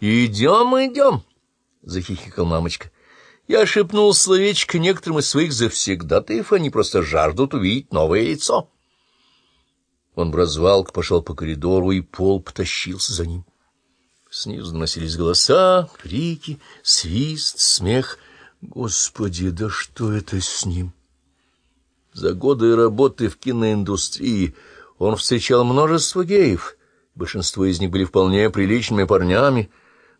Идем, идем, — захихикал мамочка. Я шепнул словечко некоторым из своих завсегдатаев, они просто жаждут увидеть новое яйцо. Он в развалку пошел по коридору, и пол потащился за ним. Снизу доносились голоса, крики, свист, смех. Господи, да что это с ним? За годы работы в киноиндустрии он встречал множество геев. Большинство из них были вполне приличными парнями,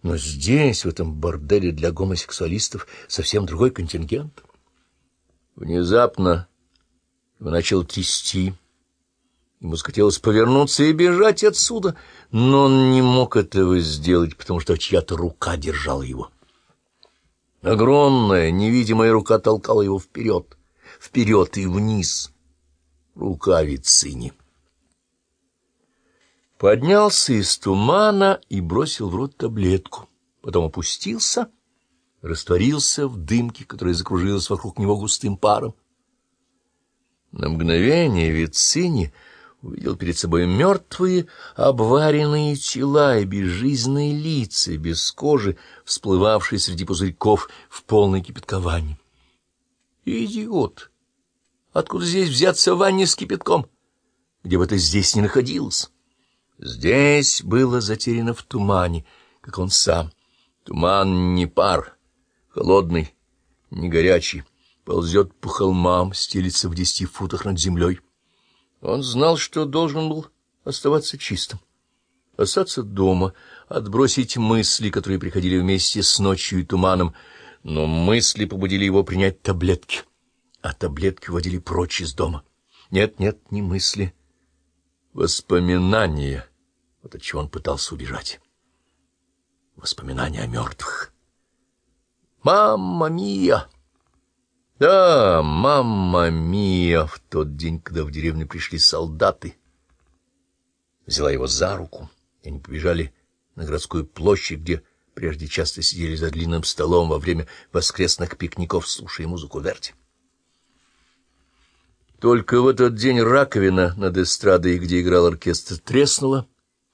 но здесь, в этом борделе для гомосексуалистов, совсем другой контингент. Внезапно его начал трясти. Ему захотелось повернуться и бежать отсюда, но он не мог этого сделать, потому что чья-то рука держала его. Огромная, невидимая рука толкала его вперед, вперед и вниз. Рука Вицини. Поднялся из тумана и бросил в рот таблетку. Потом опустился, растворился в дымке, которая закружилась вокруг него густым паром. На мгновение Вицини увидел перед собой мертвые, обваренные тела и безжизненные лица, без кожи, всплывавшие среди пузырьков в полной кипятковане. Идиот! Откуда здесь взяться в ванне с кипятком? Где бы ты здесь не находилась? Здесь было затеряно в тумане, как он сам. Туман не пар, холодный, не горячий, ползет по холмам, стелится в десяти футах над землей. Он знал, что должен был оставаться чистым, остаться дома, отбросить мысли, которые приходили вместе с ночью и туманом, но мысли побудили его принять таблетки, а таблетки водили прочь из дома. Нет, нет, не мысли, воспоминания, вот от чего он пытался убежать. Воспоминания о мертвых. «Мамма мия!» Да, мамма мия, в тот день, когда в деревню пришли солдаты, взяла его за руку, и они побежали на городскую площадь, где прежде часто сидели за длинным столом во время воскресных пикников, слушая музыку Верти. Только в этот день раковина над эстрадой, где играл оркестр, треснула,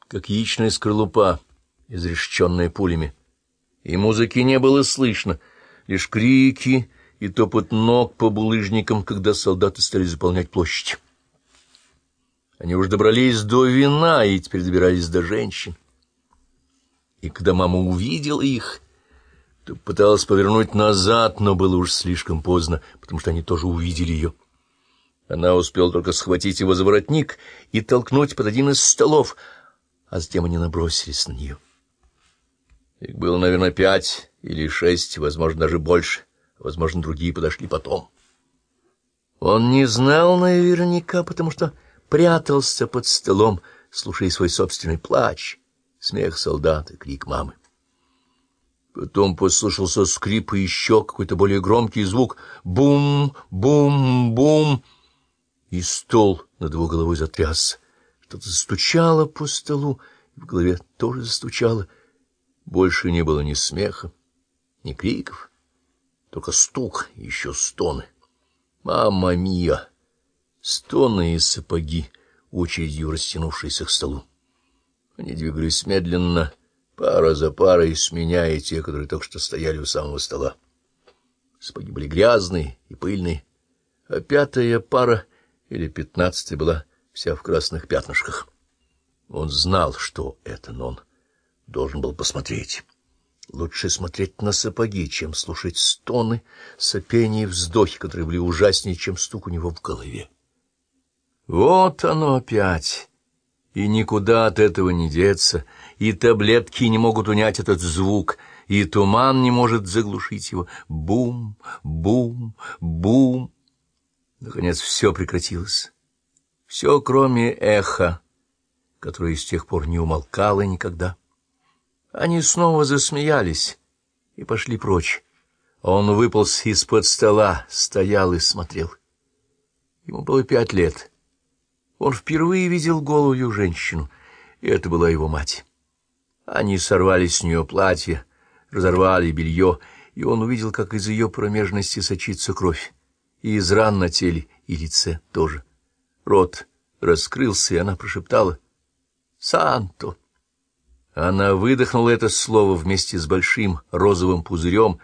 как яичная скорлупа, изрешеченная пулями, и музыки не было слышно, лишь крики и топот ног по булыжникам, когда солдаты стали заполнять площадь. Они уже добрались до вина и теперь добирались до женщин. И когда мама увидела их, то пыталась повернуть назад, но было уж слишком поздно, потому что они тоже увидели ее. Она успела только схватить его за воротник и толкнуть под один из столов, а затем они набросились на нее. Их было, наверное, пять или шесть, возможно, даже больше — возможно, другие подошли потом. Он не знал наверняка, потому что прятался под столом, слушая свой собственный плач, смех солдат и крик мамы. Потом послышался скрип и еще какой-то более громкий звук «бум, бум, бум», и стол над его головой затрясся. Что-то застучало по столу, и в голове тоже застучало. Больше не было ни смеха, ни криков только стук и еще стоны. Мама мия! Стоны и сапоги, очередью растянувшиеся к столу. Они двигались медленно, пара за парой, сменяя те, которые только что стояли у самого стола. Сапоги были грязные и пыльные, а пятая пара или пятнадцатая была вся в красных пятнышках. Он знал, что это, но он должен был посмотреть. Лучше смотреть на сапоги, чем слушать стоны, сопения и вздохи, которые были ужаснее, чем стук у него в голове. Вот оно опять. И никуда от этого не деться, и таблетки не могут унять этот звук, и туман не может заглушить его. Бум, бум, бум. Наконец все прекратилось. Все, кроме эха, которое с тех пор не умолкало никогда. Они снова засмеялись и пошли прочь. Он выполз из-под стола, стоял и смотрел. Ему было пять лет. Он впервые видел голую женщину, и это была его мать. Они сорвали с нее платье, разорвали белье, и он увидел, как из ее промежности сочится кровь, и из ран на теле и лице тоже. Рот раскрылся, и она прошептала «Санто». Она выдохнула это слово вместе с большим розовым пузырем,